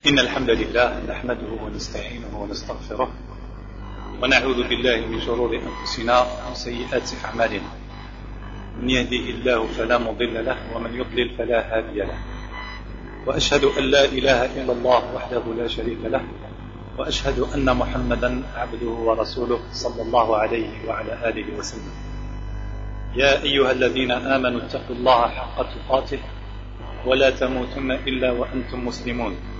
إن الحمد لله نحمده ونستعينه ونستغفره ونعوذ بالله من شرور أنفسنا وسيئات أعمالنا. من يهده الله فلا مضل له ومن يضلل فلا هادي له. وأشهد أن لا إله إلا الله وحده لا شريك له. وأشهد أن محمدا عبده ورسوله صلى الله عليه وعلى آله وسلم. يا أيها الذين آمنوا اتقوا الله حق تقاته ولا تموتن إلا وأنتم مسلمون.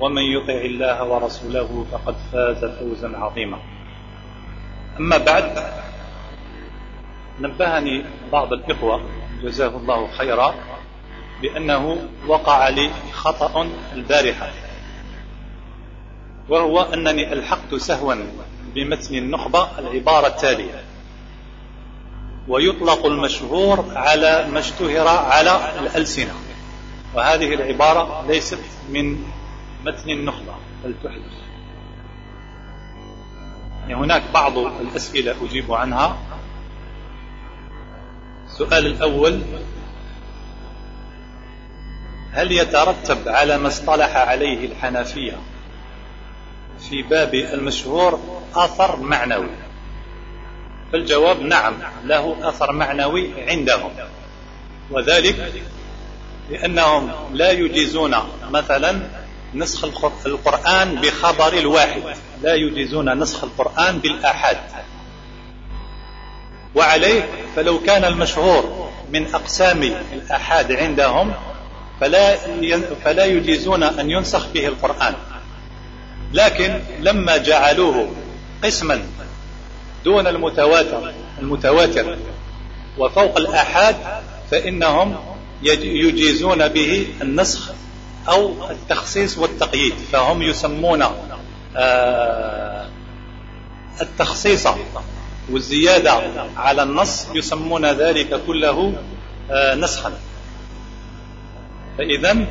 ومن يطع الله ورسوله فقد فاز فوزا عظيما. أما بعد نبهني بعض الإخوة جزاه الله خيرا بأنه وقع لي خطأ البارحة وهو أنني ألحقت سهوا بمتن النخبة العبارة التالية. ويطلق المشهور على ما اشتهر على الألسنة وهذه العبارة ليست من متن النخبة. بل تحدث يعني هناك بعض الأسئلة أجيب عنها. السؤال الأول. هل يترتب على ما اصطلح عليه الحنفية في باب المشهور أثر معنوي؟ فالجواب نعم له أثر معنوي عندهم. وذلك لأنهم لا يجيزون مثلا نسخ القرآن بخبر الواحد. لا يجيزون نسخ القرآن بالآحاد. وعليه فلو كان المشهور من أقسام الآحاد عندهم فلا فلا يجيزون أن ينسخ به القرآن. لكن لما جعلوه قسما دون المتواتر المتواتر وفوق الآحاد فإنهم يجيزون به النسخ أو التخصيص والتقييد فهم يسمون آه، التخصيص والزيادة على النص يسمون ذلك كله آه، نسخا. فإذا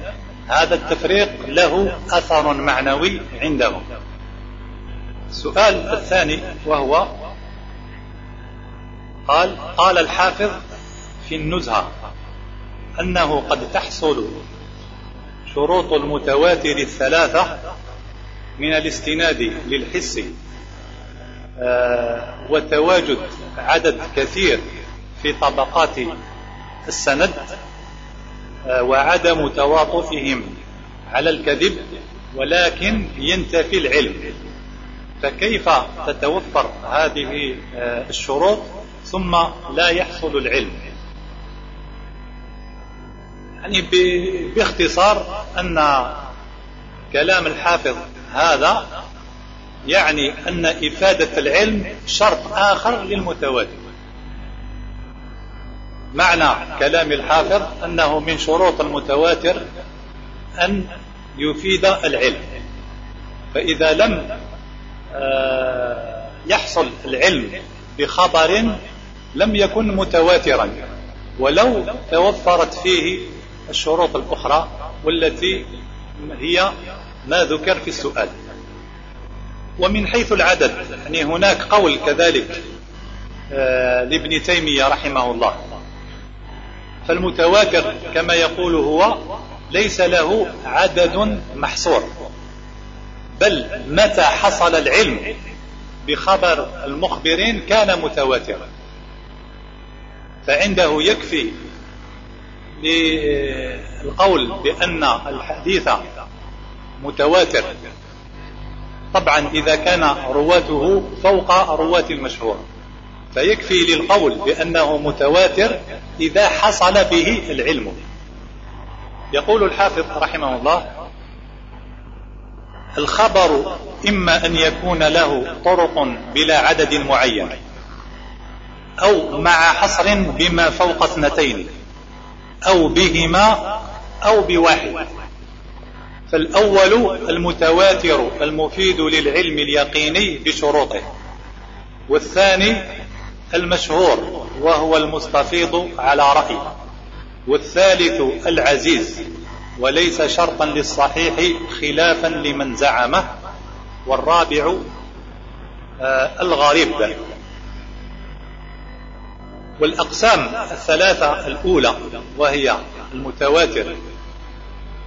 هذا التفريق له أثر معنوي عندهم. السؤال الثاني وهو قال قال الحافظ في النزهة أنه قد تحصل شروط المتواتر الثلاثة من الاستناد للحس. آه، وتواجد عدد كثير في طبقات السند آه، وعدم تواطفهم على الكذب ولكن ينتفي العلم. فكيف تتوفر هذه آه، الشروط؟ ثم لا يحصل العلم. يعني باختصار أن كلام الحافظ هذا يعني أن إفادة العلم شرط آخر للمتواتر معنى كلام الحافظ أنه من شروط المتواتر أن يفيد العلم. فإذا لم آه، يحصل العلم بخبر لم يكن متواترا ولو توفرت فيه الشروط الأخرى والتي هي ما ذكر في السؤال. ومن حيث العدد يعني هناك قول كذلك آه لابن تيمية رحمه الله. فالمتواتر كما يقول هو ليس له عدد محصور بل متى حصل العلم بخبر المخبرين كان متواترا. فعنده يكفي للقول بأن الحديث متواتر. طبعا إذا كان رواته فوق رواة المشهور فيكفي للقول بأنه متواتر إذا حصل به العلم. يقول الحافظ رحمه الله الخبر إما أن يكون له طرق بلا عدد معين أو مع حصر بما فوق اثنتين. أو بهما أو بواحد. فالأول المتواتر المفيد للعلم اليقيني بشروطه والثاني المشهور وهو المستفيض على رأي والثالث العزيز وليس شرطا للصحيح خلافا لمن زعمه والرابع آه، الغريب. والأقسام الثلاثة الأولى وهي المتواتر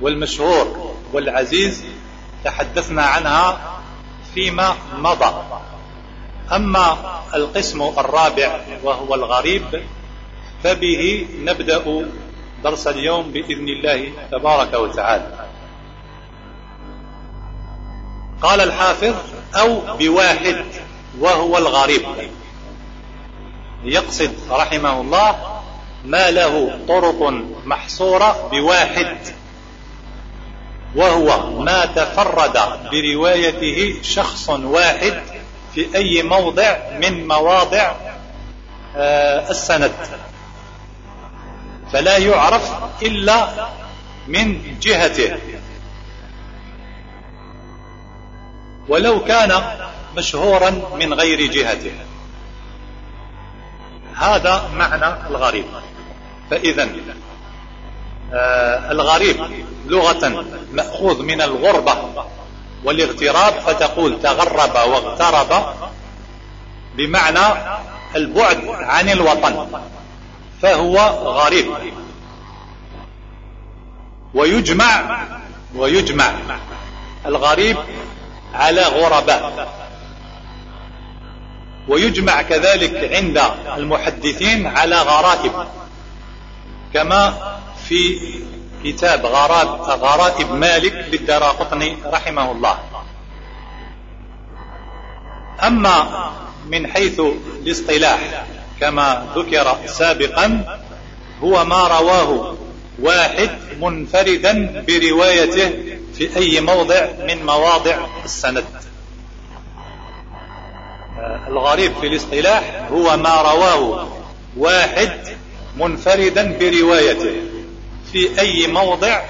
والمشهور والعزيز تحدثنا عنها فيما مضى. أما القسم الرابع وهو الغريب فبه نبدأ درس اليوم بإذن الله تبارك وتعالى. قال الحافظ أو بواحد وهو الغريب. يقصد رحمه الله ما له طرق محصورة بواحد وهو ما تفرد بروايته شخص واحد في أي موضع من مواضع آه، السند. فلا يعرف إلا من جهته. ولو كان مشهورا من غير جهته. هذا معنى الغريب. فإذا آه الغريب لغة مأخوذ من الغربة والاغتراب فتقول تغرب واغترب بمعنى البعد عن الوطن فهو غريب. ويجمع ويجمع الغريب على غرباء ويجمع كذلك عند المحدثين على غرائب. كما في كتاب غراب غرائب مالك للدراقطني رحمه الله. أما من حيث الاصطلاح كما ذكر سابقا هو ما رواه واحد منفردا بروايته في أي موضع من مواضع السند. الغريب في الاصطلاح هو ما رواه واحد منفردا بروايته في أي موضع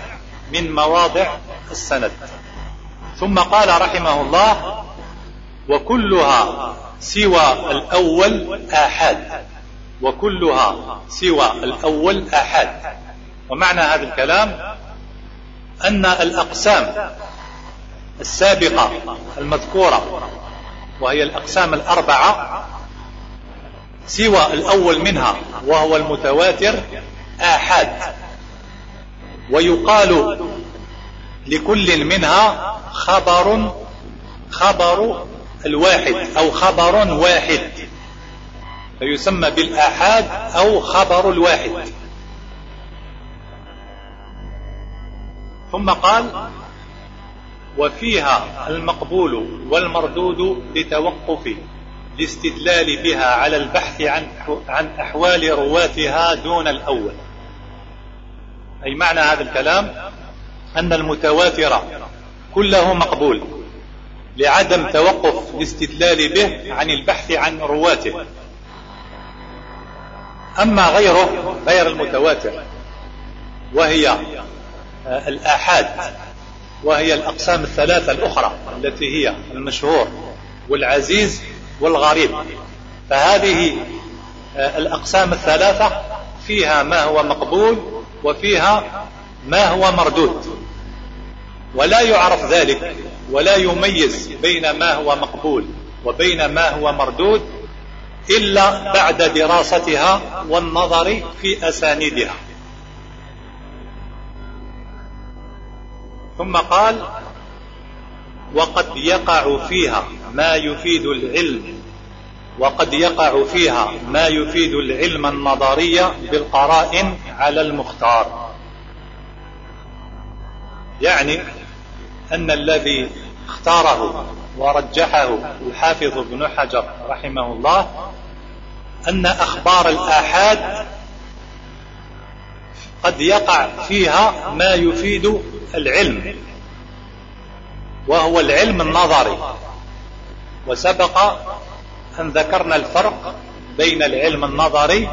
من مواضع السند. ثم قال رحمه الله وكلها سوى الأول آحاد. وكلها سوى الأول آحاد. ومعنى هذا الكلام أن الأقسام السابقة المذكورة وهي الأقسام الأربعة سوى الأول منها وهو المتواتر آحاد. ويقال لكل منها خبر خبر الواحد أو خبر واحد. فيسمى بالآحاد أو خبر الواحد. ثم قال وفيها المقبول والمردود لتوقف الاستدلال بها على البحث عن عن أحوال رواتها دون الأول. أي معنى هذا الكلام؟ أن المتواتر كله مقبول لعدم توقف الاستدلال به عن البحث عن رواته. أما غيره غير المتواتر وهي الآحاد. وهي الأقسام الثلاثة الأخرى التي هي المشهور والعزيز والغريب. فهذه الأقسام الثلاثة فيها ما هو مقبول وفيها ما هو مردود. ولا يعرف ذلك ولا يميز بين ما هو مقبول وبين ما هو مردود إلا بعد دراستها والنظر في أسانيدها. ثم قال وقد يقع فيها ما يفيد العلم وقد يقع فيها ما يفيد العلم النظري بالقرائن على المختار. يعني أن الذي اختاره ورجحه الحافظ ابن حجر رحمه الله أن أخبار الآحاد قد يقع فيها ما يفيد العلم وهو العلم النظري. وسبق أن ذكرنا الفرق بين العلم النظري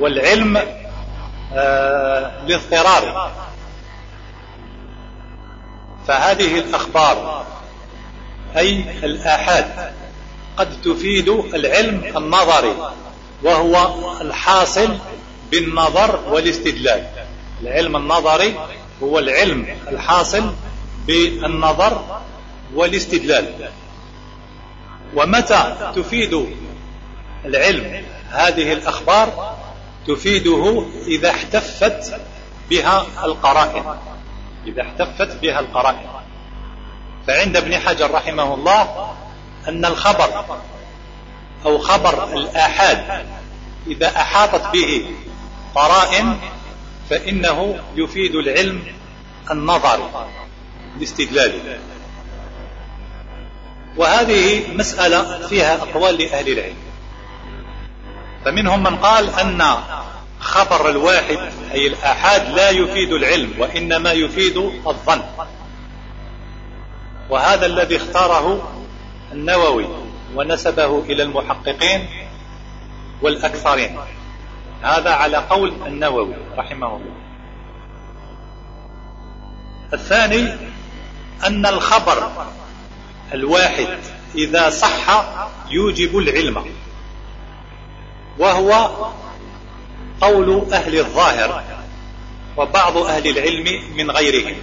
والعلم آه الاضطراري. فهذه الأخبار أي الآحاد قد تفيد العلم النظري وهو الحاصل بالنظر والاستدلال. العلم النظري هو العلم الحاصل بالنظر والاستدلال. ومتى تفيد العلم هذه الأخبار؟ تفيده إذا احتفت بها القرائن. إذا احتفت بها القرائن. فعند ابن حجر رحمه الله أن الخبر أو خبر الآحاد إذا أحاطت به قرائن فإنه يفيد العلم النظري الاستدلالي وهذه مسألة فيها أقوال لأهل العلم. فمنهم من قال أن خبر الواحد أي الآحاد لا يفيد العلم وإنما يفيد الظن. وهذا الذي اختاره النووي ونسبه إلى المحققين والأكثرين. هذا على قول النووي رحمه الله. الثاني أن الخبر الواحد إذا صح يوجب العلم وهو قول أهل الظاهر وبعض أهل العلم من غيرهم.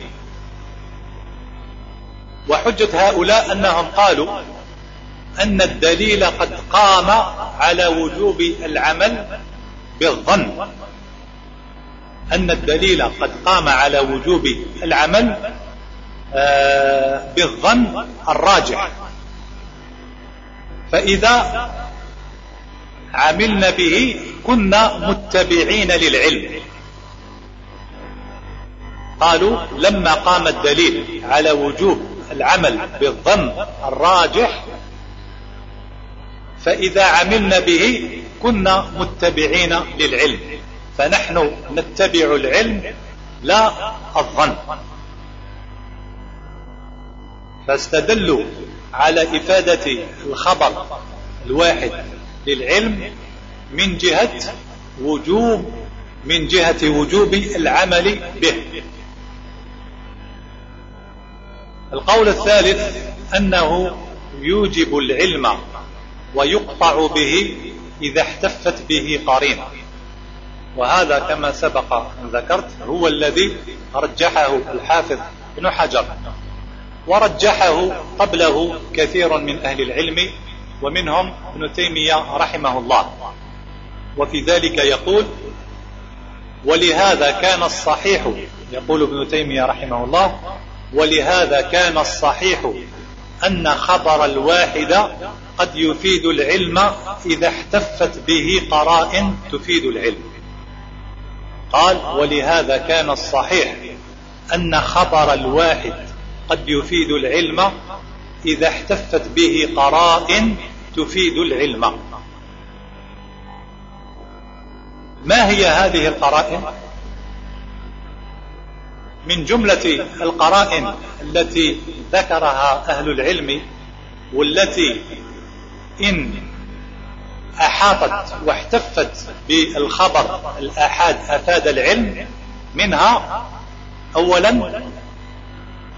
وحجة هؤلاء أنهم قالوا أن الدليل قد قام على وجوب العمل بالظن أن الدليل قد قام على وجوب العمل آه، بالظن الراجح. فإذا عملنا به كنا متبعين للعلم. قالوا لما قام الدليل على وجوب العمل بالظن الراجح فإذا عملنا به كنا متبعين للعلم. فنحن نتبع العلم لا الظن. فاستدلوا على إفادة الخبر الواحد للعلم من جهة وجوب من جهة وجوب العمل به. القول الثالث أنه يوجب العلم ويقطع به إذا احتفت به قرينة. وهذا كما سبق أن ذكرت هو الذي رجحه الحافظ ابن حجر ورجحه قبله كثير من أهل العلم ومنهم ابن تيمية رحمه الله. وفي ذلك يقول ولهذا كان الصحيح يقول ابن تيمية رحمه الله ولهذا كان الصحيح أن خبر الواحد قد يفيد العلم إذا احتفت به قرائن تفيد العلم. قال ولهذا كان الصحيح أن خبر الواحد قد يفيد العلم إذا احتفت به قرائن تفيد العلم. ما هي هذه القرائن من جملة القرائن التي ذكرها أهل العلم والتي إن أحاطت واحتفت بالخبر الآحاد أفاد العلم منها أولا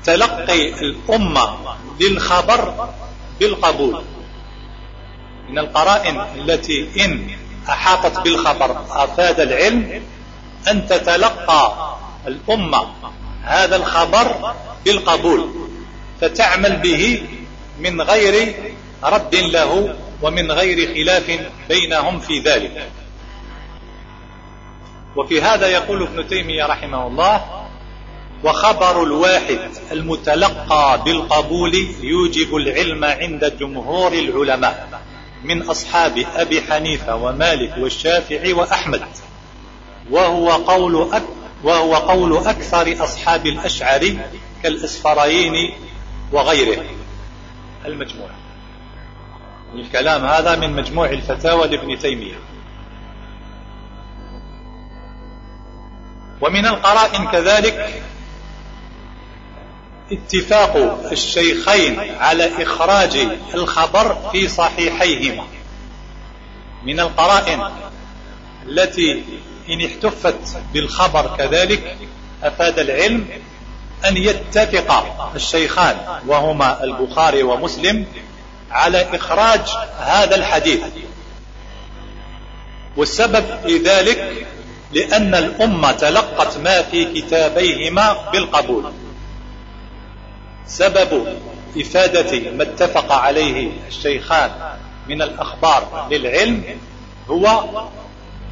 تلقي الأمة للخبر بالقبول. من القرائن التي إن أحاطت بالخبر أفاد العلم أن تتلقى الأمة هذا الخبر بالقبول. فتعمل به من غير رد له ومن غير خلاف بينهم في ذلك. وفي هذا يقول ابن تيمية رحمه الله وخبر الواحد المتلقى بالقبول يوجب العلم عند جمهور العلماء من أصحاب أبي حنيفة ومالك والشافعي وأحمد وهو قول وهو قول أكثر أصحاب الأشعري كالإسفرايين وغيره. المجموع. الكلام هذا من مجموع الفتاوى لابن تيمية. ومن القرائن كذلك اتفاق الشيخين على إخراج الخبر في صحيحيهما. من القرائن التي إن احتفت بالخبر كذلك أفاد العلم أن يتفق الشيخان وهما البخاري ومسلم على إخراج هذا الحديث. والسبب في ذلك لأن الأمة تلقت ما في كتابيهما بالقبول. سبب إفادة ما اتفق عليه الشيخان من الأخبار للعلم هو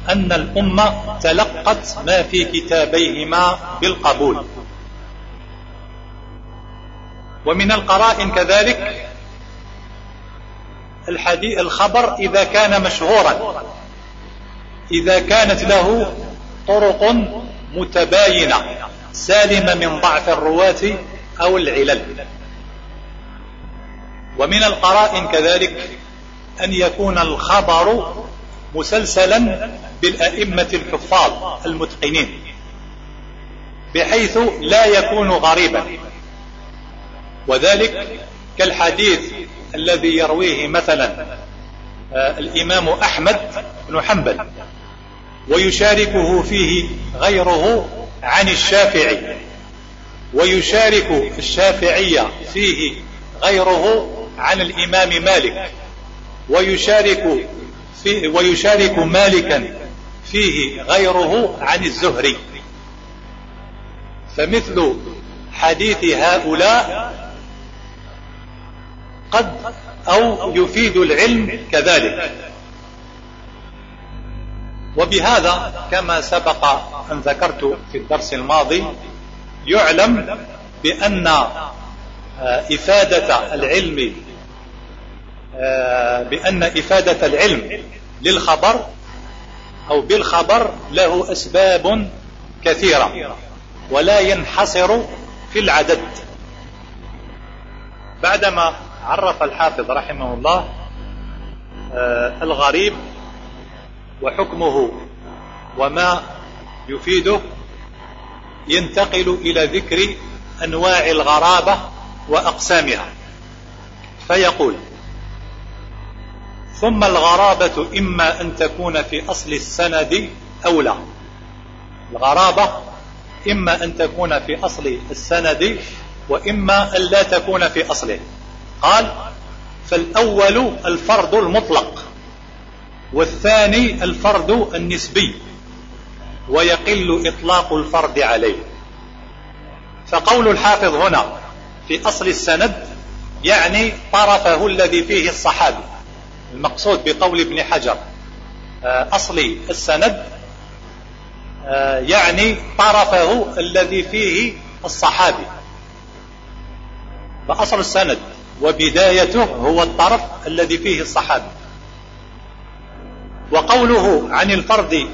أن الأمة تلقت ما في كتابيهما بالقبول. ومن القرائن كذلك الحديث الخبر إذا كان مشهورا. إذا كانت له طرق متباينة سالمة من ضعف الرواة أو العلل. ومن القرائن كذلك أن يكون الخبر مسلسلا بالأئمة الحفاظ المتقنين بحيث لا يكون غريبا. وذلك كالحديث الذي يرويه مثلا آه، الإمام أحمد بن حنبل ويشاركه فيه غيره عن الشافعي ويشارك الشافعية فيه غيره عن الإمام مالك ويشارك ويشارك مالكا فيه غيره عن الزهري. فمثل حديث هؤلاء قد أو يفيد العلم كذلك. وبهذا كما سبق أن ذكرت في الدرس الماضي يعلم بأن آه، إفادة العلم آه، بأن إفادة العلم للخبر أو بالخبر له أسباب كثيرة ولا ينحصر في العدد. بعدما عرف الحافظ رحمه الله آه، الغريب وحكمه وما يفيده ينتقل إلى ذكر أنواع الغرابة وأقسامها. فيقول ثم الغرابة إما أن تكون في أصل السند أو لا. الغرابة إما أن تكون في أصل السند وإما أن لا تكون في أصله. قال فالأول الفرض المطلق والثاني الفرض النسبي ويقل إطلاق الفرض عليه. فقول الحافظ هنا في أصل السند يعني طرفه الذي فيه الصحابي المقصود بقول ابن حجر. آه، أصل السند آه، يعني طرفه الذي فيه الصحابي. فأصل السند وبدايته هو الطرف الذي فيه الصحابي وقوله عن الفرد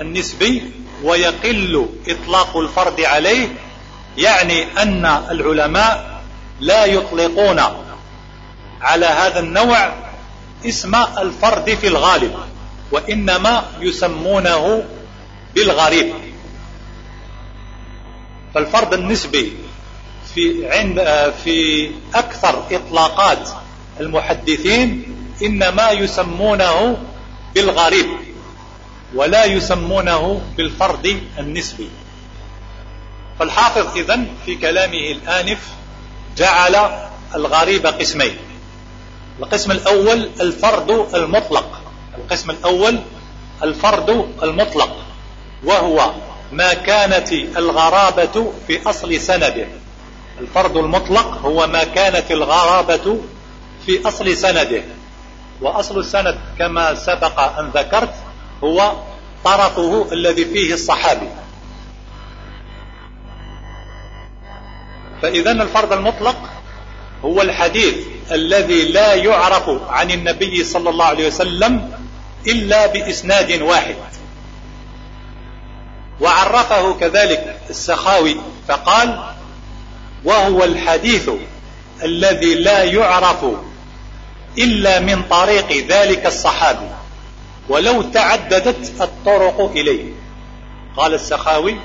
النسبي ويقل إطلاق الفرد عليه يعني أن العلماء لا يطلقون على هذا النوع اسم الفرد في الغالب وإنما يسمونه بالغريب. فالفرد النسبي في عند في أكثر إطلاقات المحدثين إنما يسمونه بالغريب ولا يسمونه بالفرد النسبي. فالحافظ إذن في كلامه الآنف جعل الغريب قسمين. القسم الأول الفرد المطلق. القسم الأول الفرد المطلق. وهو ما كانت الغرابة في أصل سنده. الفرد المطلق هو ما كانت الغرابة في أصل سنده. وأصل السند كما سبق أن ذكرت هو طرفه الذي فيه الصحابي. فإذا الفرد المطلق هو الحديث الذي لا يعرف عن النبي صلى الله عليه وسلم إلا بإسناد واحد. وعرفه كذلك السخاوي فقال وهو الحديث الذي لا يعرف إلا من طريق ذلك الصحابي. ولو تعددت الطرق إليه. قال السخاوي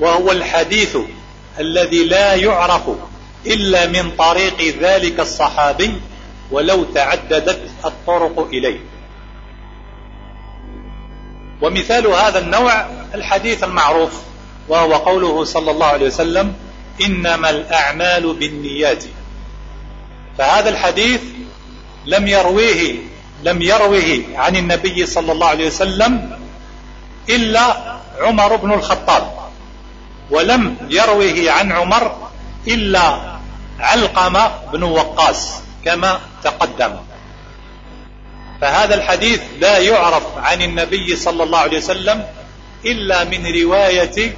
وهو الحديث الذي لا يعرف إلا من طريق ذلك الصحابي ولو تعددت الطرق إليه. ومثال هذا النوع الحديث المعروف وهو قوله صلى الله عليه وسلم إنما الأعمال بالنيات. فهذا الحديث لم يرويه لم يروه عن النبي صلى الله عليه وسلم إلا عمر بن الخطاب ولم يروه عن عمر إلا علقمة بن وقاص كما تقدم. فهذا الحديث لا يعرف عن النبي صلى الله عليه وسلم إلا من رواية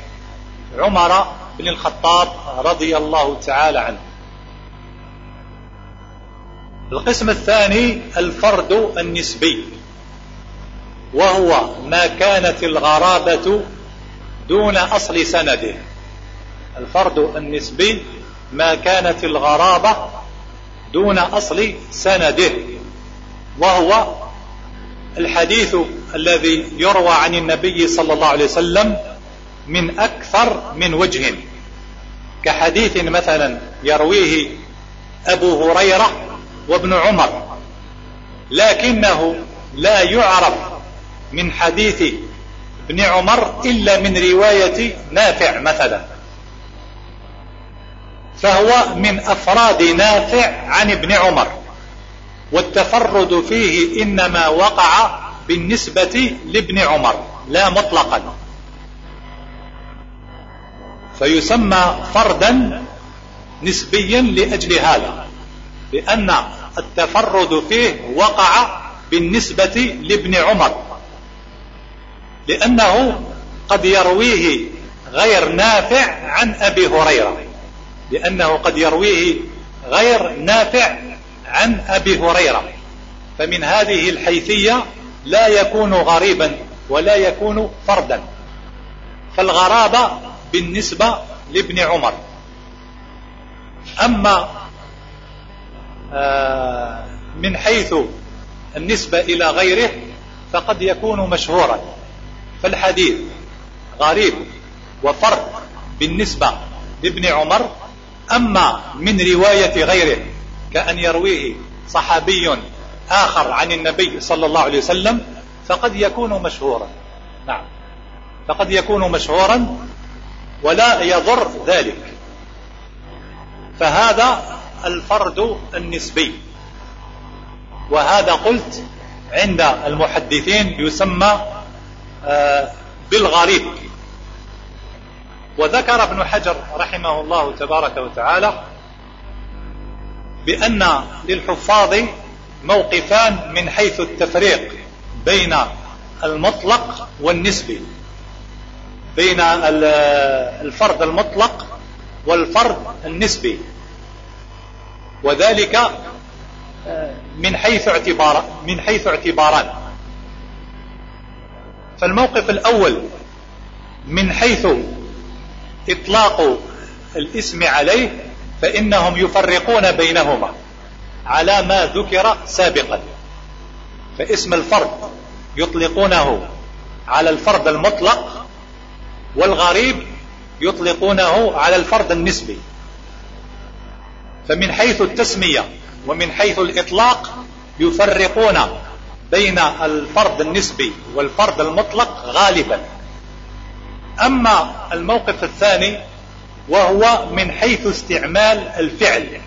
عمر بن الخطاب رضي الله تعالى عنه. القسم الثاني الفرد النسبي وهو ما كانت الغرابة دون أصل سنده. الفرد النسبي ما كانت الغرابة دون أصل سنده وهو الحديث الذي يروى عن النبي صلى الله عليه وسلم من أكثر من وجه. كحديث مثلا يرويه أبو هريرة وابن عمر لكنه لا يعرف من حديث ابن عمر إلا من رواية نافع مثلا فهو من أفراد نافع عن ابن عمر والتفرد فيه إنما وقع بالنسبة لابن عمر لا مطلقا. فيسمى فردا نسبيا لأجل هذا لأن التفرد فيه وقع بالنسبة لابن عمر لأنه قد يرويه غير نافع عن أبي هريرة لأنه قد يرويه غير نافع عن أبي هريرة فمن هذه الحيثية لا يكون غريبا ولا يكون فردا فالغرابة بالنسبة لابن عمر. أما آه، من حيث النسبة إلى غيره فقد يكون مشهورا. فالحديث غريب وفرد بالنسبة لابن عمر أما من رواية غيره كأن يرويه صحابي آخر عن النبي صلى الله عليه وسلم فقد يكون مشهورا. نعم. فقد يكون مشهورا ولا يضر ذلك. فهذا الفرد النسبي. وهذا قلت عند المحدثين يسمى آه، بالغريب. وذكر ابن حجر رحمه الله تبارك وتعالى بأن للحفاظ موقفان من حيث التفريق بين المطلق والنسبي. بين الفرد المطلق والفرد النسبي. وذلك آه، من حيث اعتبار من حيث اعتباران. فالموقف الأول من حيث إطلاق الاسم عليه فإنهم يفرقون بينهما على ما ذكر سابقا. فاسم الفرد يطلقونه على الفرد المطلق والغريب يطلقونه على الفرد النسبي. فمن حيث التسمية ومن حيث الإطلاق يفرقون بين الفرد النسبي والفرد المطلق غالبا. أما الموقف الثاني وهو من حيث استعمال الفعل.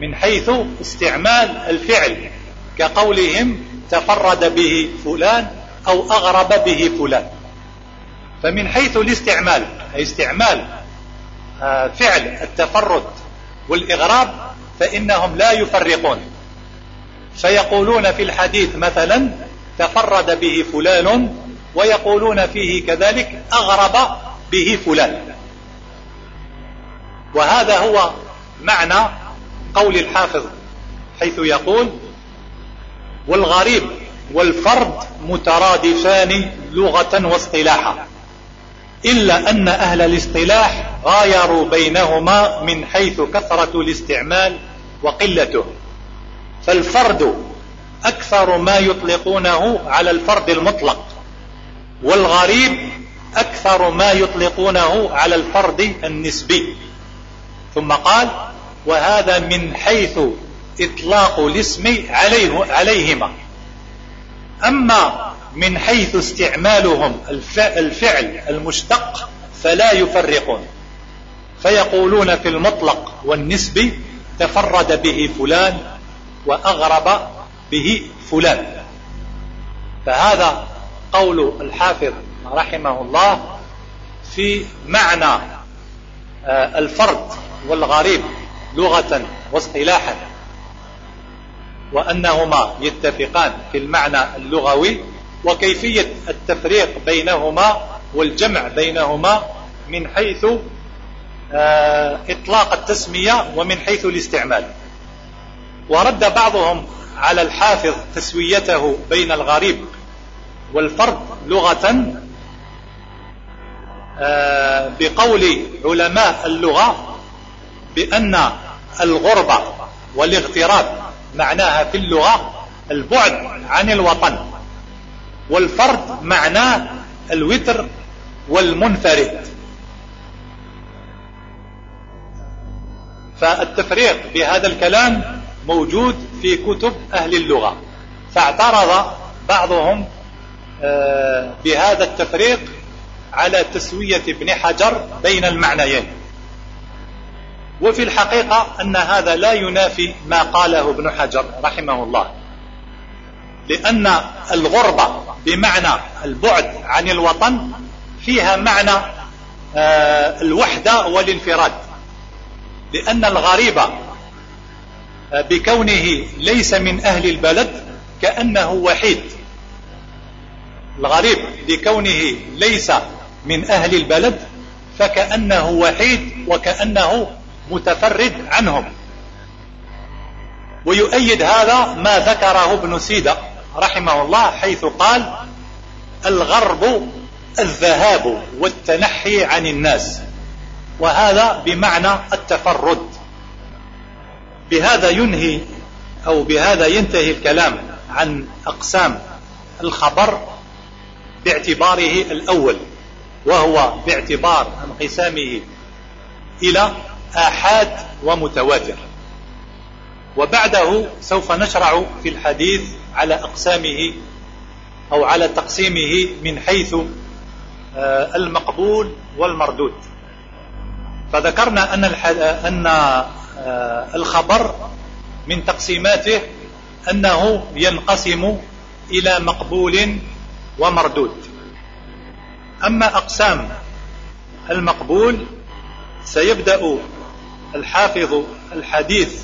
من حيث استعمال الفعل. كقولهم تفرد به فلان أو أغرب به فلان. فمن حيث الاستعمال أي استعمال آه، فعل التفرد والإغراب فإنهم لا يفرقون. فيقولون في الحديث مثلا تفرد به فلان ويقولون فيه كذلك أغرب به فلان. وهذا هو معنى قول الحافظ حيث يقول والغريب والفرد مترادفان لغة واصطلاحا. إلا أن أهل الاصطلاح غايروا بينهما من حيث كثرة الاستعمال وقلته. فالفرد أكثر ما يطلقونه على الفرد المطلق والغريب أكثر ما يطلقونه على الفرد النسبي. ثم قال وهذا من حيث إطلاق الاسم عليه عليهما. أما من حيث استعمالهم الفعل المشتق فلا يفرقون. فيقولون في المطلق والنسبي تفرد به فلان وأغرب به فلان. فهذا قول الحافظ رحمه الله في معنى آه، الفرد والغريب لغة واصطلاحا وأنهما يتفقان في المعنى اللغوي وكيفية التفريق بينهما والجمع بينهما من حيث آه، إطلاق التسمية ومن حيث الاستعمال. ورد بعضهم على الحافظ تسويته بين الغريب والفرد لغة آه، بقول علماء اللغة بأن الغربة والاغتراب معناها في اللغة البعد عن الوطن. والفرد معناه الوتر والمنفرد. فالتفريق بهذا الكلام موجود في كتب أهل اللغة. فاعترض بعضهم آه، بهذا التفريق على تسوية ابن حجر بين المعنيين. وفي الحقيقة أن هذا لا ينافي ما قاله ابن حجر رحمه الله. لأن الغربة بمعنى البعد عن الوطن فيها معنى آه، الوحدة والانفراد. لأن الغريب آه، بكونه ليس من أهل البلد كأنه وحيد. الغريب بكونه ليس من أهل البلد فكأنه وحيد وكأنه متفرد عنهم. ويؤيد هذا ما ذكره ابن سيدة. رحمه الله حيث قال الغرب الذهاب والتنحي عن الناس. وهذا بمعنى التفرد. بهذا ينهي أو بهذا ينتهي الكلام عن أقسام الخبر باعتباره الأول وهو باعتبار انقسامه إلى آحاد ومتواتر. وبعده سوف نشرع في الحديث على أقسامه أو على تقسيمه من حيث آه، المقبول والمردود. فذكرنا أن أن آه، الخبر من تقسيماته أنه ينقسم إلى مقبول ومردود. أما أقسام المقبول سيبدأ الحافظ الحديث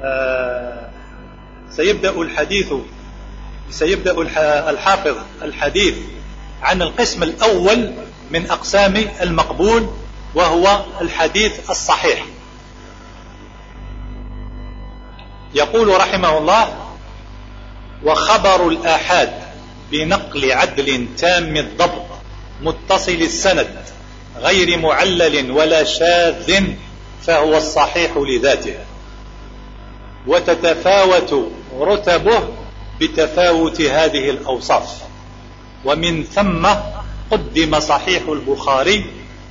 آه، سيبدأ الحديث سيبدأ الحافظ الحديث عن القسم الأول من أقسام المقبول وهو الحديث الصحيح. يقول رحمه الله وخبر الآحاد بنقل عدل تام الضبط متصل السند غير معلل ولا شاذ فهو الصحيح لذاته. وتتفاوت رتبه بتفاوت هذه الأوصاف. ومن ثم قدم صحيح البخاري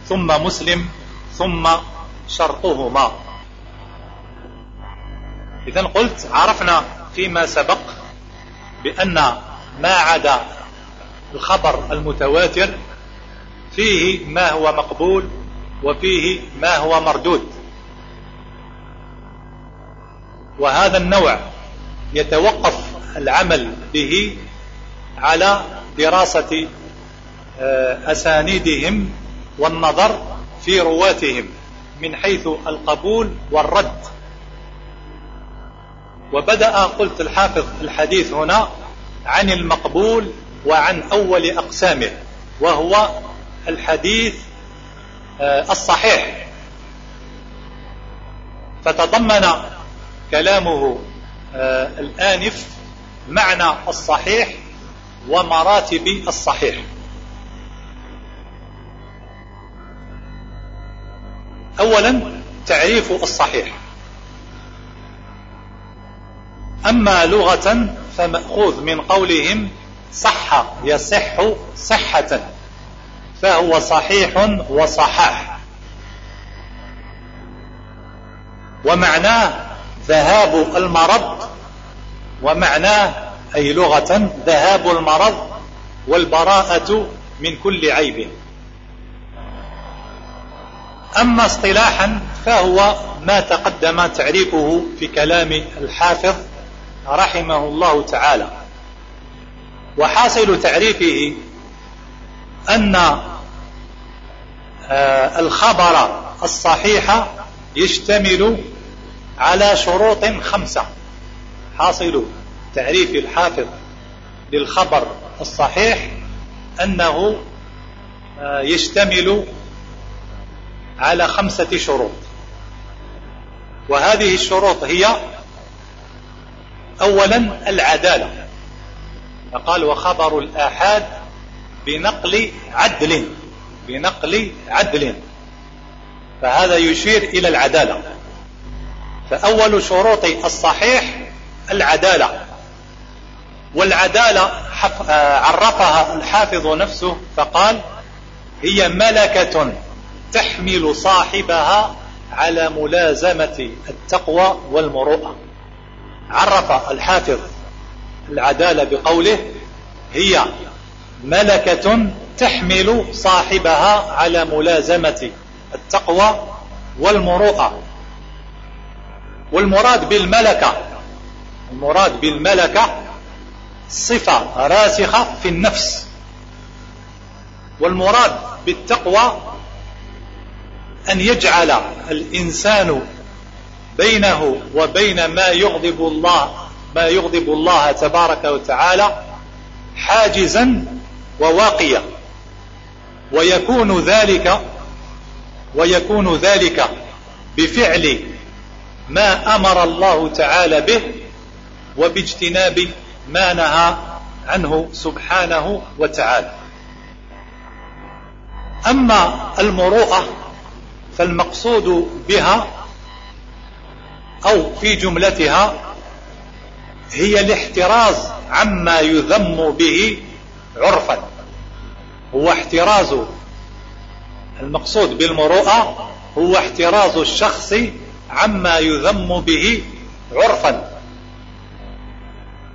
ثم مسلم ثم شرطهما إذا قلت عرفنا فيما سبق بأن ما عدا الخبر المتواتر فيه ما هو مقبول وفيه ما هو مردود. وهذا النوع يتوقف العمل به على دراسة آه، أسانيدهم والنظر في رواتهم من حيث القبول والرد. وبدأ قلت الحافظ الحديث هنا عن المقبول وعن أول أقسامه وهو الحديث آه، الصحيح. فتضمن كلامه الآنف معنى الصحيح ومراتب الصحيح. أولا تعريف الصحيح. أما لغة فمأخوذ من قولهم صح يصح صحة فهو صحيح وصحاح. ومعناه ذهاب المرض ومعناه أي لغة ذهاب المرض والبراءة من كل عيب. أما اصطلاحا فهو ما تقدم تعريفه في كلام الحافظ رحمه الله تعالى. وحاصل تعريفه أن آه، الخبر الصحيح يشتمل على شروط خمسة. حاصل تعريف الحافظ للخبر الصحيح أنه آه، يشتمل على خمسة شروط. وهذه الشروط هي أولا العدالة. فقال وخبر الآحاد بنقل عدل بنقل عدل. فهذا يشير إلى العدالة. فأول شروط الصحيح العدالة. والعدالة عرفها الحافظ نفسه فقال هي ملكة تحمل صاحبها على ملازمة التقوى والمروءة. عرف الحافظ العدالة بقوله هي ملكة تحمل صاحبها على ملازمة التقوى والمروءة. والمراد بالملكة. المراد بالملكة صفة راسخة في النفس. والمراد بالتقوى أن يجعل الإنسان بينه وبين ما يغضب الله ما يغضب الله تبارك وتعالى حاجزا وواقيا. ويكون ذلك ويكون ذلك بفعل ما أمر الله تعالى به وباجتناب ما نهى عنه سبحانه وتعالى. أما المروءة فالمقصود بها أو في جملتها هي الاحتراز عما يذم به عرفا. هو احتراز المقصود بالمروءة هو احتراز الشخص عما يذم به عرفا.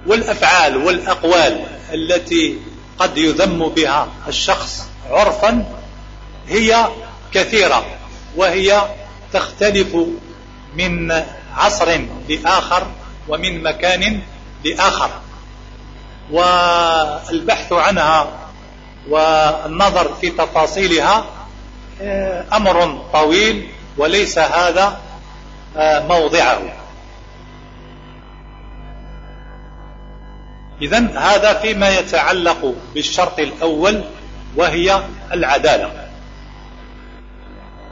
والأفعال والأقوال التي قد يذم بها الشخص عرفا هي كثيرة وهي تختلف من عصر لآخر ومن مكان لآخر. والبحث عنها والنظر في تفاصيلها آه، أمر طويل وليس هذا موضعه. إذا هذا فيما يتعلق بالشرط الأول وهي العدالة.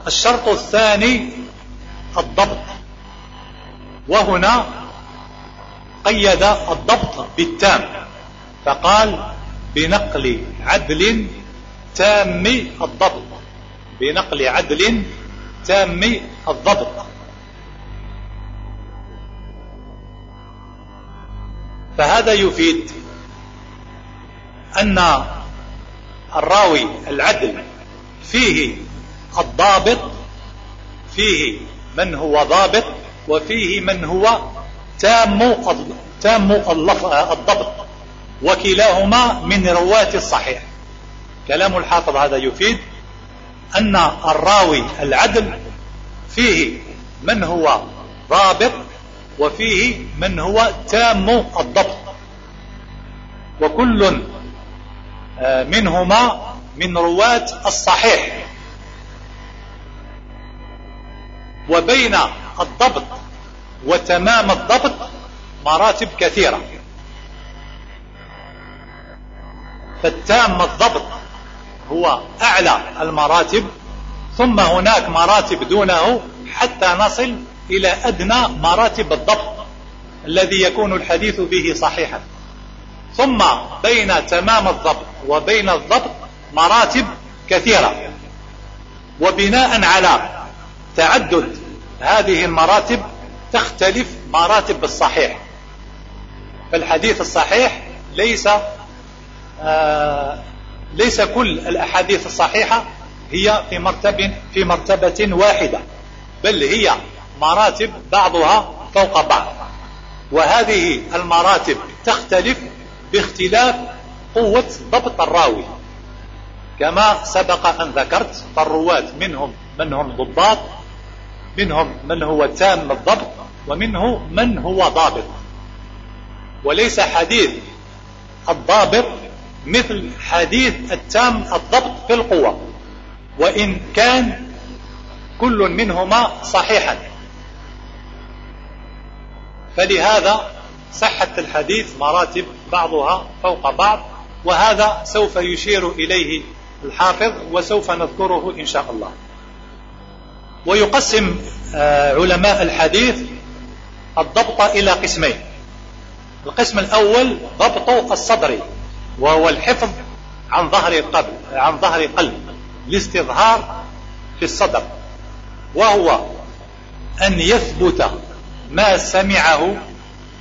الشرط الثاني الضبط. وهنا قيد الضبط بالتام فقال بنقل عدل تام الضبط. بنقل عدل تام الضبط. فهذا يفيد أن الراوي العدل فيه الضابط فيه من هو ضابط وفيه من هو تام تام الضبط وكلاهما من رواة الصحيح. كلام الحافظ هذا يفيد أن الراوي العدل فيه من هو ضابط وفيه من هو تام الضبط. وكل آه، منهما من رواة الصحيح. وبين الضبط وتمام الضبط مراتب كثيرة. فالتام الضبط هو أعلى المراتب ثم هناك مراتب دونه حتى نصل إلى أدنى مراتب الضبط الذي يكون الحديث به صحيحا. ثم بين تمام الضبط وبين الضبط مراتب كثيرة. وبناء على تعدد هذه المراتب تختلف مراتب الصحيح. فالحديث الصحيح ليس آه ليس كل الأحاديث الصحيحة هي في مرتبة في مرتبة واحدة بل هي مراتب بعضها فوق بعض. وهذه المراتب تختلف باختلاف قوة ضبط الراوي. كما سبق أن ذكرت فالرواة منهم من هم ضباط منهم من هو تام الضبط ومنه من هو ضابط. وليس حديث الضابط مثل حديث التام الضبط في القوة. وإن كان كل منهما صحيحا. فلهذا صحة الحديث مراتب بعضها فوق بعض وهذا سوف يشير إليه الحافظ وسوف نذكره إن شاء الله. ويقسم آه، علماء الحديث الضبط إلى قسمين. القسم الأول ضبط الصدر وهو الحفظ عن ظهر القلب عن ظهر قلب الاستظهار في الصدر وهو أن يثبت ما سمعه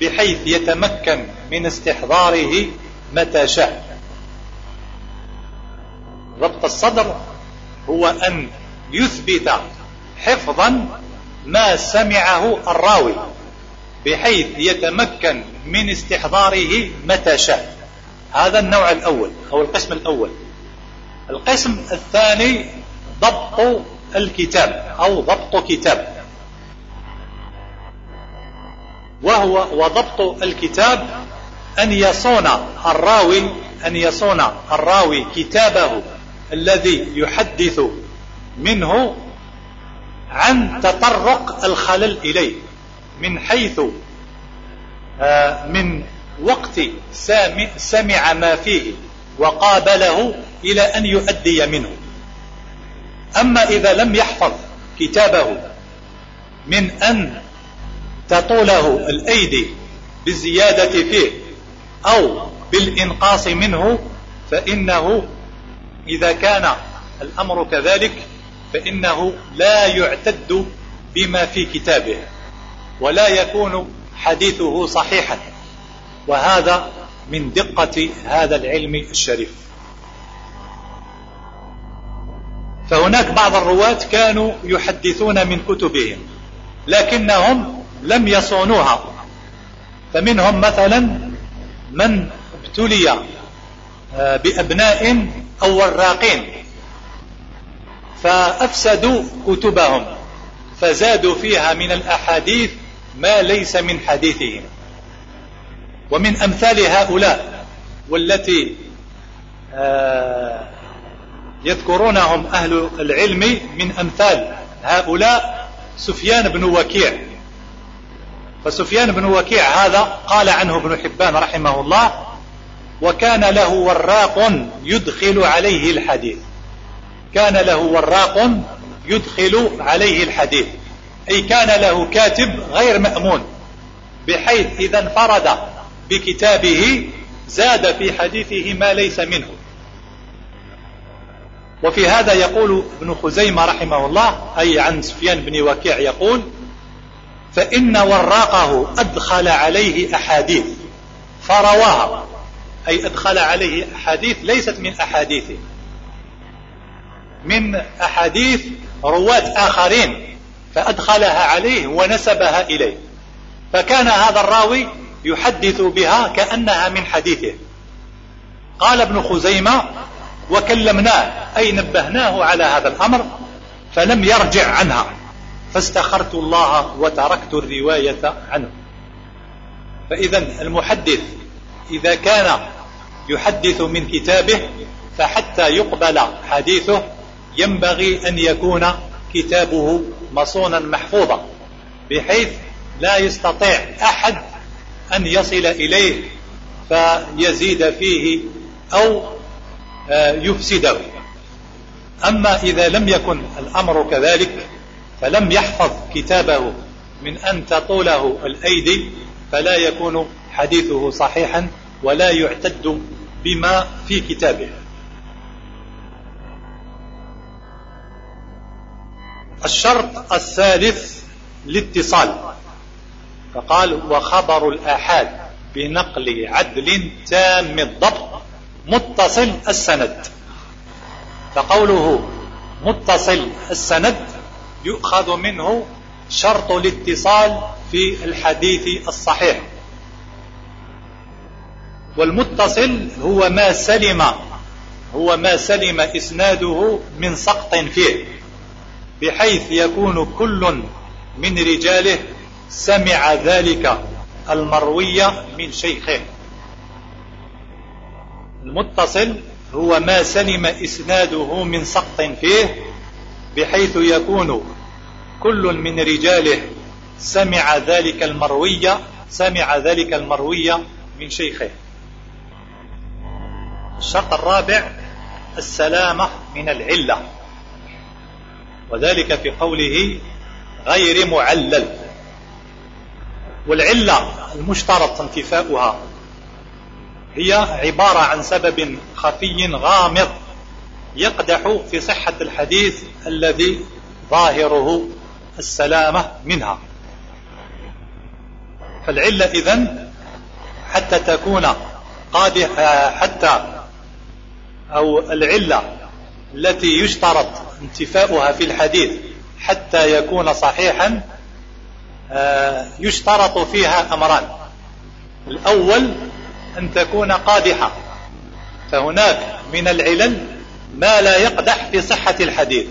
بحيث يتمكن من استحضاره متى شاء. ضبط الصدر هو أن يثبت حفظا ما سمعه الراوي بحيث يتمكن من استحضاره متى شاء. هذا النوع الأول أو القسم الأول. القسم الثاني ضبط الكتاب أو ضبط كتاب. وهو وضبط الكتاب أن يصون الراوي أن يصون الراوي كتابه الذي يحدث منه عن تطرق الخلل إليه. من حيث آه، من وقت سمع ما فيه وقابله إلى أن يؤدي منه. أما إذا لم يحفظ كتابه من أن تطوله الأيدي بالزيادة فيه أو بالإنقاص منه فإنه إذا كان الأمر كذلك فإنه لا يعتد بما في كتابه ولا يكون حديثه صحيحا وهذا من دقة هذا العلم الشريف. فهناك بعض الرواة كانوا يحدثون من كتبهم لكنهم لم يصونوها. فمنهم مثلا من ابتلي آه، بأبناء أو وراقين فأفسدوا كتبهم فزادوا فيها من الأحاديث ما ليس من حديثهم. ومن أمثال هؤلاء والتي آه، يذكرونهم أهل العلم من أمثال هؤلاء سفيان بن وكيع. فسفيان بن وكيع هذا قال عنه ابن حبان رحمه الله وكان له وراق يدخل عليه الحديث كان له وراق يدخل عليه الحديث أي كان له كاتب غير مأمون بحيث إذا انفرد بكتابه زاد في حديثه ما ليس منه. وفي هذا يقول ابن خزيمة رحمه الله أي عن سفيان بن وكيع يقول فإن وراقه أدخل عليه أحاديث. فرواها أي أدخل عليه أحاديث ليست من أحاديثه. من أحاديث رواة آخرين فأدخلها عليه ونسبها إليه. فكان هذا الراوي يحدث بها كأنها من حديثه. قال ابن خزيمة وكلمناه. أي نبهناه على هذا الأمر فلم يرجع عنها. فاستخرت الله وتركت الرواية عنه. فإذا المحدث إذا كان يحدث من كتابه فحتى يقبل حديثه ينبغي أن يكون كتابه مصونا محفوظا بحيث لا يستطيع أحد أن يصل إليه فيزيد فيه أو آه، يفسده. أما إذا لم يكن الأمر كذلك فلم يحفظ كتابه من أن تطوله الأيدي فلا يكون حديثه صحيحا ولا يعتد بما في كتابه. الشرط الثالث الاتصال. فقال وخبر الآحاد بنقل عدل تام الضبط متصل السند. فقوله متصل السند يؤخذ منه شرط الاتصال في الحديث الصحيح. والمتصل هو ما سلم هو ما سلم إسناده من سقط فيه بحيث يكون كل من رجاله سمع ذلك المروي من شيخه. المتصل هو ما سلم إسناده من سقط فيه بحيث يكون كل من رجاله سمع ذلك المروي سمع ذلك المروي من شيخه. الشرط الرابع السلامة من العلة. وذلك في قوله غير معلل. والعلة المشترط انتفاؤها هي عبارة عن سبب خفي غامض يقدح في صحة الحديث الذي ظاهره السلامة منها. فالعلة إذن حتى تكون قادحة حتى أو العلة التي يشترط انتفاؤها في الحديث حتى يكون صحيحا آه، يشترط فيها أمران. الأول أن تكون قادحة. فهناك من العلل ما لا يقدح في صحة الحديث.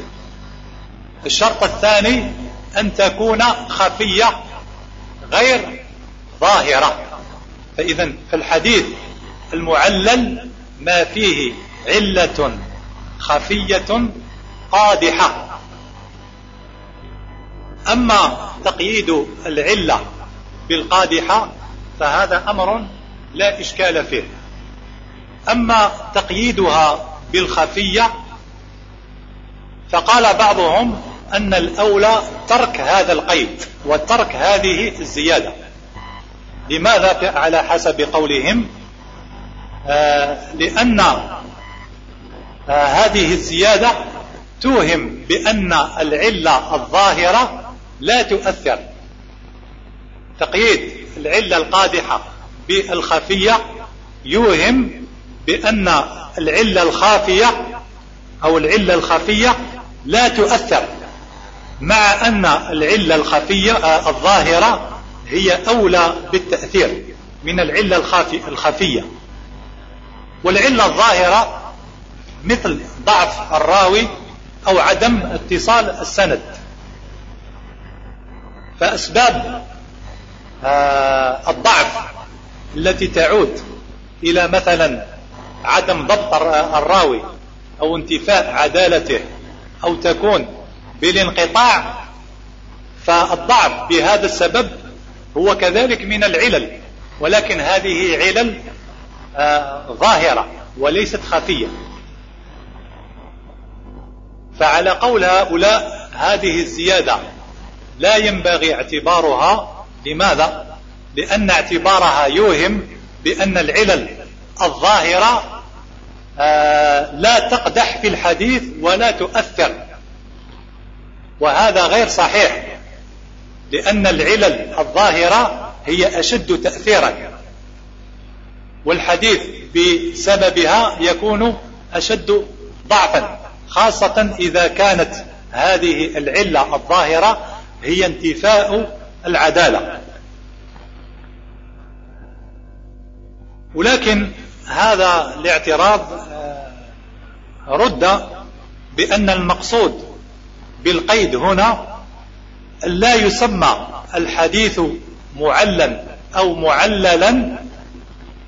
الشرط الثاني أن تكون خفية غير ظاهرة. فإذا في الحديث المعلل ما فيه علة خفية قادحة. أما تقييد العلة بالقادحة فهذا أمر لا إشكال فيه. أما تقييدها بالخفية فقال بعضهم أن الأولى ترك هذا القيد وترك هذه الزيادة. لماذا على حسب قولهم؟ آه لأن آه هذه الزيادة توهم بأن العلة الظاهرة لا تؤثر. تقييد العلة القادحة بالخفية يوهم بأن العلة الخافية أو العلة الخفية لا تؤثر. مع أن العلة الخفية آه، الظاهرة هي أولى بالتأثير من العلة الخفية. والعلة الظاهرة مثل ضعف الراوي أو عدم اتصال السند. فأسباب آه، الضعف التي تعود إلى مثلا عدم ضبط الراوي أو انتفاء عدالته أو تكون بالانقطاع. فالضعف بهذا السبب هو كذلك من العلل ولكن هذه علل آه ظاهرة وليست خفية. فعلى قول هؤلاء هذه الزيادة لا ينبغي اعتبارها. لماذا؟ لأن اعتبارها يوهم بأن العلل الظاهرة آه لا تقدح في الحديث ولا تؤثر وهذا غير صحيح لأن العلل الظاهرة هي أشد تأثيرا والحديث بسببها يكون أشد ضعفا خاصة إذا كانت هذه العلة الظاهرة هي انتفاء العدالة. ولكن هذا الاعتراض آه، رد بأن المقصود بالقيد هنا لا يسمى الحديث معلا أو معللا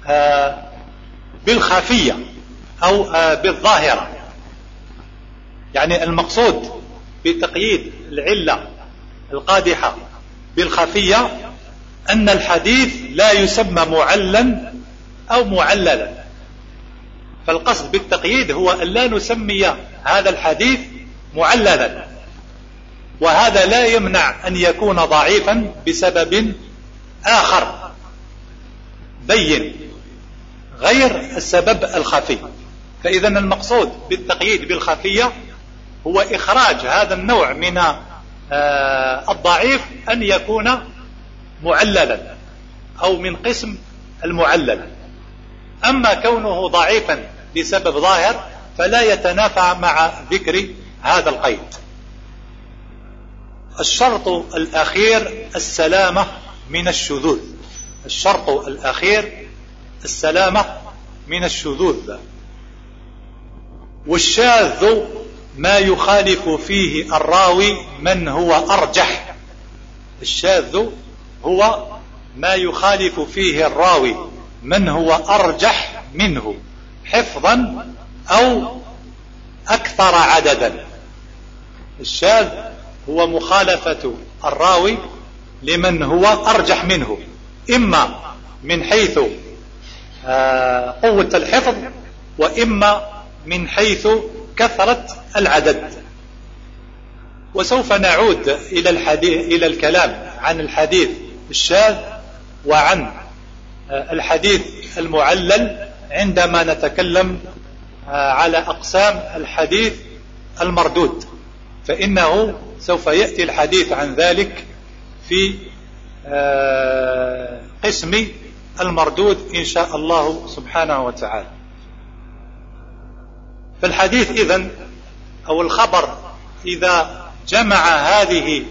آه، بالخفية أو آه، بالظاهرة. يعني المقصود بتقييد العلة القادحة بالخفية أن الحديث لا يسمى معلا أو معللا. فالقصد بالتقييد هو أن لا نسمي هذا الحديث معللا. وهذا لا يمنع أن يكون ضعيفا بسبب آخر بين غير السبب الخفي. فإذا المقصود بالتقييد بالخفية هو إخراج هذا النوع من آه، الضعيف أن يكون معللا أو من قسم المعلل. أما كونه ضعيفا بسبب ظاهر فلا يتنافى مع ذكر هذا القيد. الشرط الأخير السلامة من الشذوذ. الشرط الأخير السلامة من الشذوذ. والشاذ ما يخالف فيه الراوي من هو أرجح. الشاذ هو ما يخالف فيه الراوي من هو أرجح منه حفظا أو أكثر عددا. الشاذ هو مخالفة الراوي لمن هو أرجح منه. إما من حيث آه، قوة الحفظ وإما من حيث كثرة العدد. وسوف نعود إلى الحديث إلى الكلام عن الحديث الشاذ وعن آه، الحديث المعلل عندما نتكلم آه، على أقسام الحديث المردود. فإنه سوف يأتي الحديث عن ذلك في آه، قسم المردود إن شاء الله سبحانه وتعالى. فالحديث إذن أو الخبر إذا جمع هذه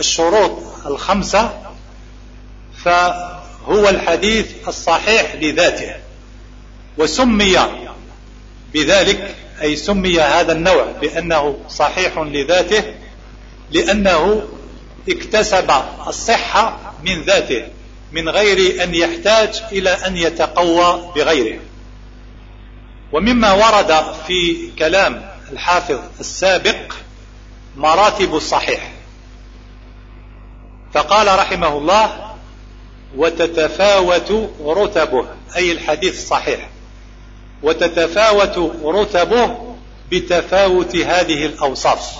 الشروط الخمسة فهو الحديث الصحيح لذاته وسمي بذلك أي سمي هذا النوع بأنه صحيح لذاته لأنه اكتسب الصحة من ذاته من غير أن يحتاج إلى أن يتقوى بغيره. ومما ورد في كلام الحافظ السابق مراتب الصحيح. فقال رحمه الله وتتفاوت رتبه. أي الحديث الصحيح وتتفاوت رتبه بتفاوت هذه الأوصاف.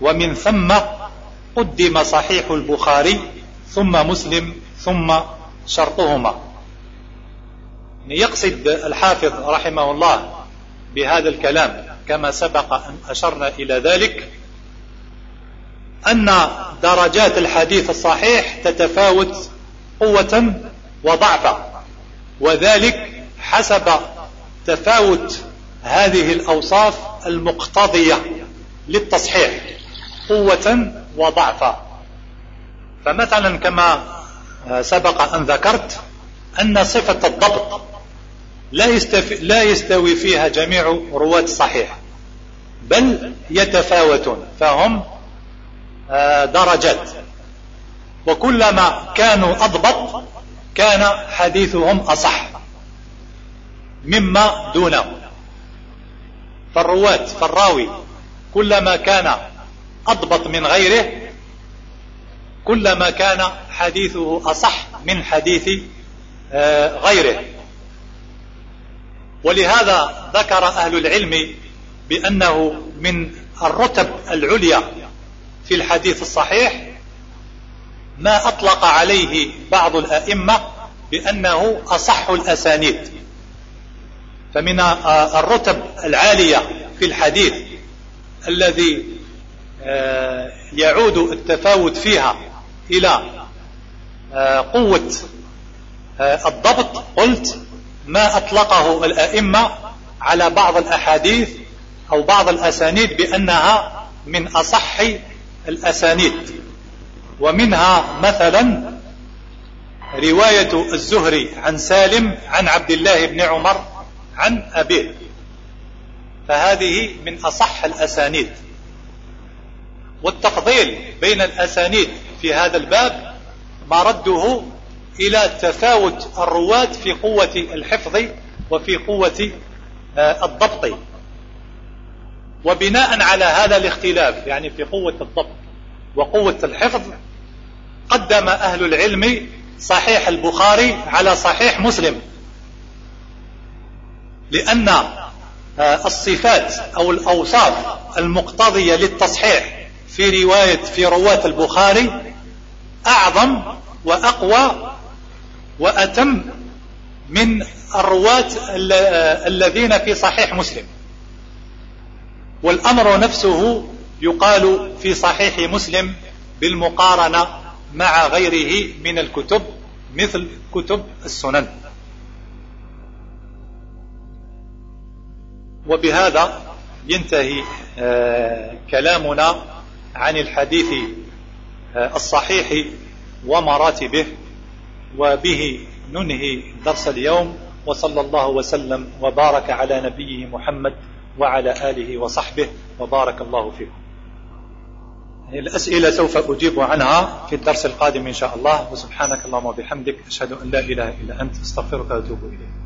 ومن ثم قدم صحيح البخاري ثم مسلم ثم شرطهما. يقصد الحافظ رحمه الله بهذا الكلام كما سبق أن أشرنا إلى ذلك أن درجات الحديث الصحيح تتفاوت قوة وضعفا وذلك حسب تفاوت هذه الأوصاف المقتضية للتصحيح قوة وضعفا. فمثلا كما سبق أن ذكرت أن صفة الضبط لا, يستفي لا يستوي فيها جميع رواة الصحيح بل يتفاوتون فهم آه، درجات. وكلما كانوا أضبط كان حديثهم أصح. مما دونه فالرواة فالراوي كلما كان أضبط من غيره كلما كان حديثه أصح من حديث آه، غيره. ولهذا ذكر أهل العلم بأنه من الرتب العليا في الحديث الصحيح ما أطلق عليه بعض الأئمة بأنه أصح الأسانيد. فمن آه، الرتب العالية في الحديث الذي آه، يعود التفاوت فيها إلى آه، قوة الضبط. قلت ما أطلقه الأئمة على بعض الأحاديث أو بعض الأسانيد بأنها من أصح الأسانيد. ومنها مثلا رواية الزهري عن سالم عن عبد الله بن عمر عن أبيه. فهذه من أصح الأسانيد. والتفضيل بين الأسانيد في هذا الباب مرده إلى تفاوت الرواة في قوة الحفظ وفي قوة آه، الضبط. وبناء على هذا الاختلاف يعني في قوة الضبط وقوة الحفظ قدم أهل العلم صحيح البخاري على صحيح مسلم. لأن آه، الصفات أو الأوصاف المقتضية للتصحيح في رواية في رواة البخاري أعظم وأقوى وأتم من الرواة آه، الذين في صحيح مسلم. والأمر نفسه يقال في صحيح مسلم بالمقارنة مع غيره من الكتب مثل كتب السنن. وبهذا ينتهي آه، كلامنا عن الحديث آه، الصحيح ومراتبه وبه ننهي درس اليوم وصلى الله وسلم وبارك على نبيه محمد وعلى آله وصحبه وبارك الله فيكم. الأسئلة سوف أجيب عنها في الدرس القادم إن شاء الله وسبحانك اللهم وبحمدك أشهد أن لا إله إلا أنت أستغفرك وأتوب إليك.